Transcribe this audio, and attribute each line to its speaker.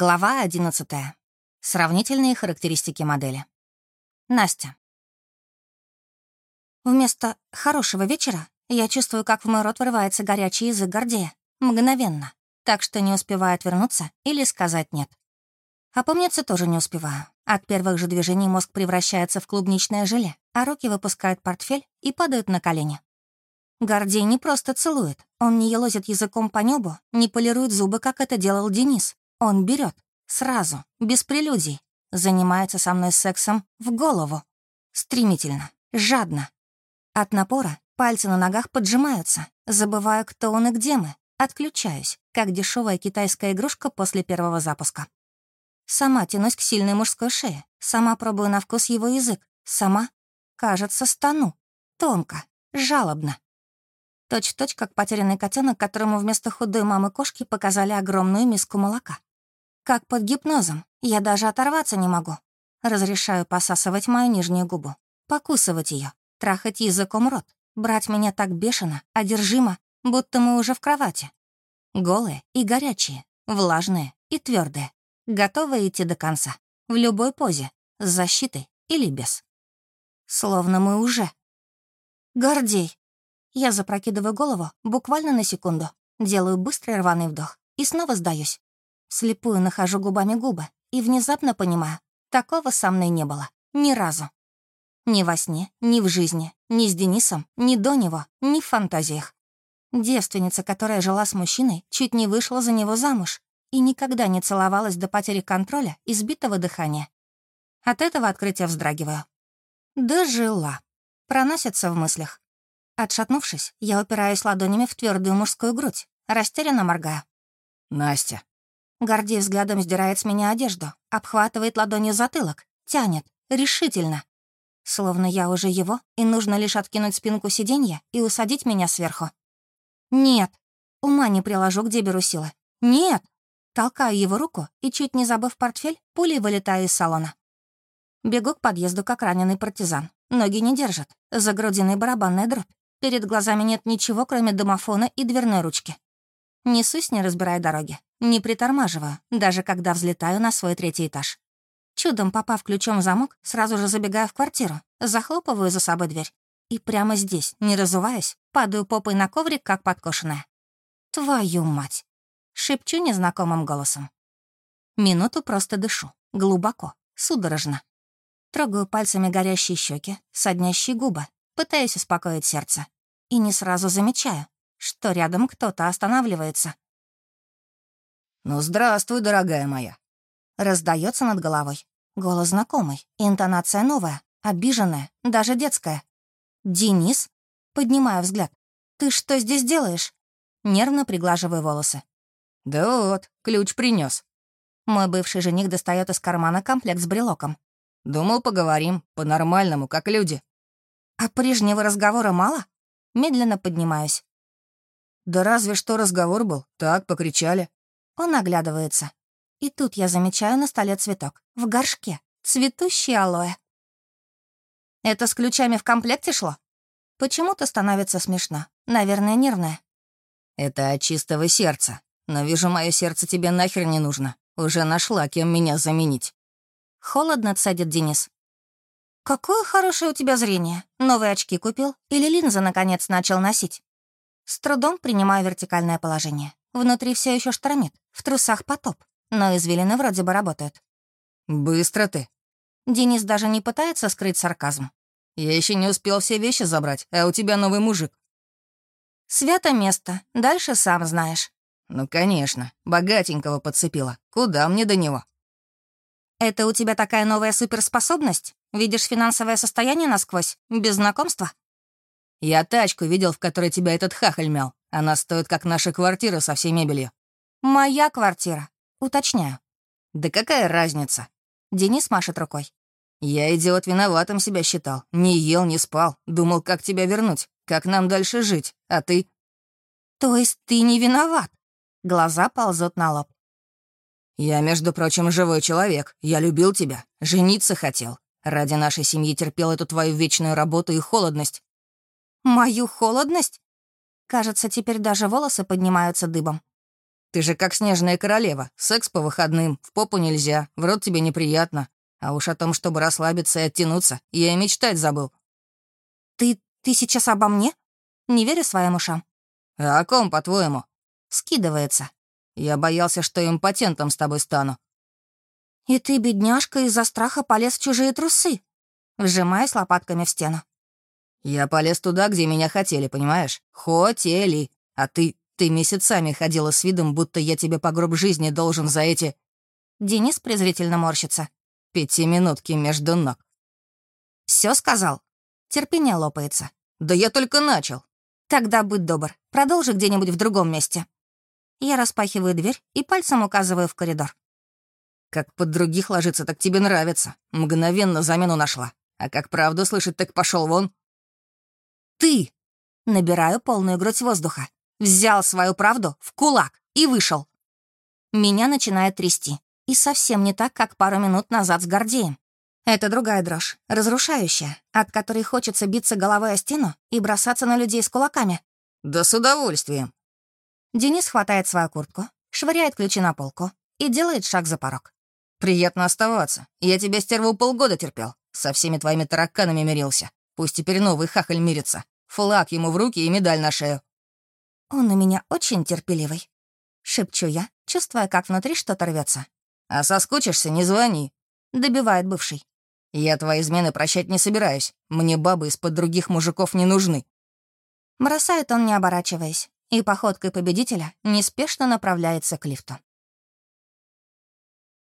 Speaker 1: Глава 11. Сравнительные характеристики модели. Настя. Вместо «хорошего вечера» я чувствую, как в мой рот вырывается горячий язык Гордея. Мгновенно. Так что не успеваю отвернуться или сказать «нет». Опомниться тоже не успеваю. От первых же движений мозг превращается в клубничное желе, а руки выпускают портфель и падают на колени. Гордей не просто целует, он не елозит языком по небу, не полирует зубы, как это делал Денис, он берет сразу, без прелюдий, занимается со мной сексом в голову. Стремительно, жадно. От напора пальцы на ногах поджимаются, забывая, кто он и где мы. Отключаюсь, как дешевая китайская игрушка после первого запуска. Сама тянусь к сильной мужской шее, сама пробую на вкус его язык, сама, кажется, стану. Тонко, жалобно. Точь-в-точь, -точь, как потерянный котенок, которому вместо худой мамы кошки показали огромную миску молока. Как под гипнозом. Я даже оторваться не могу. Разрешаю посасывать мою нижнюю губу, покусывать ее, трахать языком рот, брать меня так бешено, одержимо, будто мы уже в кровати. Голые и горячие, влажные и твердые, готовые идти до конца, в любой позе, с защитой или без. Словно мы уже. Гордей. Я запрокидываю голову буквально на секунду, делаю быстрый рваный вдох и снова сдаюсь. Слепую нахожу губами губы и внезапно понимаю, такого со мной не было. Ни разу. Ни во сне, ни в жизни, ни с Денисом, ни до него, ни в фантазиях. Девственница, которая жила с мужчиной, чуть не вышла за него замуж и никогда не целовалась до потери контроля и сбитого дыхания. От этого открытия вздрагиваю. Дожила. Проносится в мыслях. Отшатнувшись, я упираюсь ладонями в твердую мужскую грудь, растерянно моргаю.
Speaker 2: «Настя,
Speaker 1: Гордей взглядом сдирает с меня одежду, обхватывает ладонью затылок, тянет, решительно. Словно я уже его, и нужно лишь откинуть спинку сиденья и усадить меня сверху. Нет. Ума не приложу, где беру силы. Нет. Толкаю его руку и, чуть не забыв портфель, пулей вылетаю из салона. Бегу к подъезду, как раненый партизан. Ноги не держат. За грудиной барабанная дробь. Перед глазами нет ничего, кроме домофона и дверной ручки. Несусь, не разбирая дороги. Не притормаживаю, даже когда взлетаю на свой третий этаж. Чудом попав ключом в замок, сразу же забегаю в квартиру, захлопываю за собой дверь. И прямо здесь, не разуваясь, падаю попой на коврик, как подкошенная. «Твою мать!» — шепчу незнакомым голосом. Минуту просто дышу, глубоко, судорожно. Трогаю пальцами горящие щеки, соднящие губы, пытаюсь успокоить сердце. И не сразу замечаю, что рядом кто-то останавливается.
Speaker 2: «Ну, здравствуй, дорогая моя!»
Speaker 1: Раздается над головой. Голос знакомый, интонация новая, обиженная, даже детская. «Денис?» Поднимаю взгляд. «Ты что здесь делаешь?» Нервно приглаживаю волосы.
Speaker 2: «Да вот, ключ принес.
Speaker 1: Мой бывший жених достает из кармана комплект с брелоком.
Speaker 2: «Думал, поговорим, по-нормальному, как люди».
Speaker 1: «А прежнего разговора мало?» Медленно поднимаюсь.
Speaker 2: «Да разве что разговор был. Так, покричали».
Speaker 1: Он оглядывается. И тут я замечаю на столе цветок. В горшке. Цветущий алоэ. Это с ключами в комплекте шло? Почему-то становится смешно. Наверное, нервное.
Speaker 2: Это от чистого сердца. Но вижу, мое сердце тебе нахер не нужно. Уже нашла, кем меня заменить.
Speaker 1: Холодно цедит Денис. Какое хорошее у тебя зрение. Новые очки купил? Или линзы, наконец, начал носить? С трудом принимаю вертикальное положение. Внутри все еще штормит, в трусах потоп, но извилины вроде бы работают.
Speaker 2: «Быстро ты».
Speaker 1: Денис даже не пытается скрыть сарказм.
Speaker 2: «Я еще не успел все вещи забрать, а у тебя новый мужик».
Speaker 1: «Свято место, дальше сам знаешь».
Speaker 2: «Ну, конечно, богатенького подцепила. Куда мне до него?»
Speaker 1: «Это у тебя такая новая суперспособность? Видишь финансовое состояние насквозь, без знакомства?»
Speaker 2: «Я тачку видел, в которой тебя этот хахаль мял. Она стоит, как наша квартира со всей мебелью».
Speaker 1: «Моя квартира. Уточняю».
Speaker 2: «Да какая разница?»
Speaker 1: Денис машет рукой.
Speaker 2: «Я, идиот, виноватым себя считал. Не ел, не спал. Думал, как тебя вернуть, как нам дальше жить. А ты...»
Speaker 1: «То есть ты не виноват?» Глаза ползут на лоб.
Speaker 2: «Я, между прочим, живой человек. Я любил тебя. Жениться хотел. Ради нашей семьи терпел эту твою вечную работу и холодность».
Speaker 1: «Мою холодность?» Кажется, теперь даже волосы поднимаются дыбом.
Speaker 2: Ты же как снежная королева. Секс по выходным, в попу нельзя, в рот тебе неприятно. А уж о том, чтобы расслабиться и оттянуться, я и мечтать забыл.
Speaker 1: Ты... ты сейчас обо мне? Не верю своим ушам.
Speaker 2: А о ком, по-твоему?
Speaker 1: Скидывается.
Speaker 2: Я боялся, что импотентом с тобой стану.
Speaker 1: И ты, бедняжка, из-за страха полез в чужие трусы. Вжимаюсь лопатками в стену.
Speaker 2: Я полез туда, где меня хотели, понимаешь? Хотели. А ты... ты месяцами ходила с видом, будто я тебе по гроб жизни должен за эти...
Speaker 1: Денис презрительно морщится.
Speaker 2: Пятиминутки между ног.
Speaker 1: Все сказал? Терпение лопается.
Speaker 2: Да я только начал.
Speaker 1: Тогда будь добр, продолжи где-нибудь в другом месте. Я распахиваю дверь и пальцем указываю в коридор.
Speaker 2: Как под других ложиться, так тебе нравится. Мгновенно замену нашла. А как правду слышать, так пошел вон.
Speaker 1: Ты! Набираю полную грудь воздуха. Взял свою правду в кулак и вышел. Меня начинает трясти. И совсем не так, как пару минут назад с Гордеем. Это другая дрожь, разрушающая, от которой хочется биться головой о стену и бросаться на людей с кулаками.
Speaker 2: Да с удовольствием.
Speaker 1: Денис хватает свою куртку, швыряет ключи на полку и делает шаг за порог.
Speaker 2: «Приятно оставаться. Я тебя, стерву, полгода терпел. Со всеми твоими тараканами мирился. Пусть теперь новый хахаль мирится. Флаг ему в руки и медаль на шею».
Speaker 1: «Он у меня очень терпеливый», — шепчу я, чувствуя, как внутри что-то рвется.
Speaker 2: «А соскучишься, не звони», —
Speaker 1: добивает бывший.
Speaker 2: «Я твои измены прощать не собираюсь. Мне бабы из-под других мужиков не нужны».
Speaker 1: Бросает он, не оборачиваясь, и походкой победителя неспешно направляется к лифту.